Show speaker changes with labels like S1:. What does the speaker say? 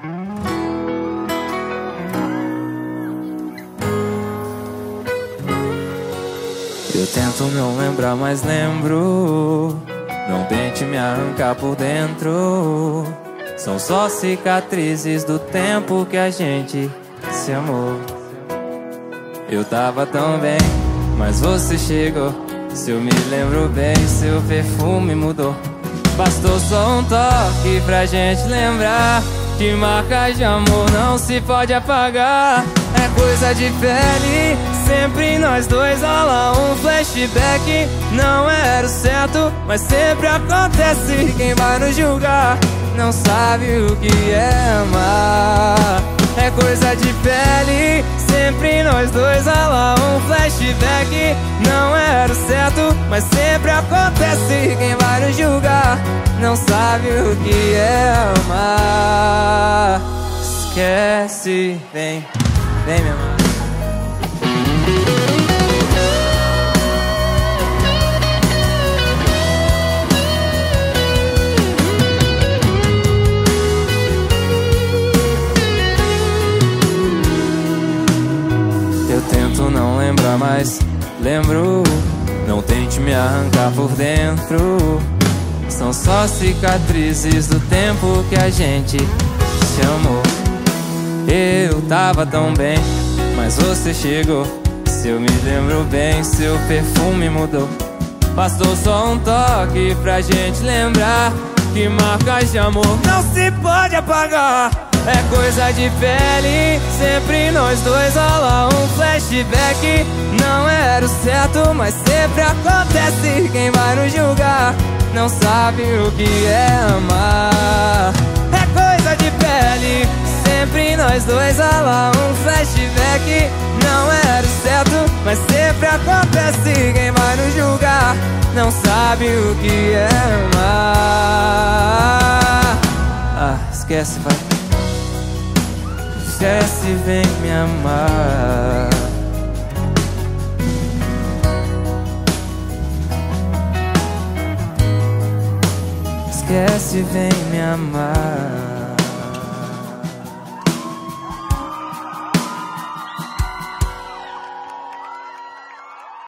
S1: Eu tento não lembrar, mas lembro. Não tente me arrancar por dentro. São só cicatrizes do tempo que a gente se amou. Eu tava tão bem, mas você chegou. Se eu me lembro bem, seu perfume mudou. Bastou só um toque pra gente lembrar que marcas de amor não se pode apagar. É coisa de pele, sempre nós dois rola um flashback. Não era o certo, mas sempre acontece. Quem vai nos julgar não sabe o que é amar. É coisa de pele, sempre nós dois rola um flashback. Não era certo, mas sempre acontece. Quem vai nos julgar não sabe o que é amar. Esquece, vem, vem me amar. Não lembrar, mas lembro. Não tente me arrancar por dentro. São só cicatrizes do tempo que a gente se amou. Eu tava tão bem, mas você chegou. Se eu me lembro bem, seu perfume mudou. Bastou só um toque pra gente lembrar que marcas de amor não se pode apagar. É coisa de pele, sempre nós dois rola um flashback. Não era o certo, mas sempre acontece. Quem vai nos julgar não sabe o que é amar. É coisa de pele, sempre nós dois rola um flashback. Não era o certo, mas sempre acontece. Quem vai nos julgar não sabe o que é amar. Ah, esquece, vai. Esquece, vem me amar. Esquece, vem me amar.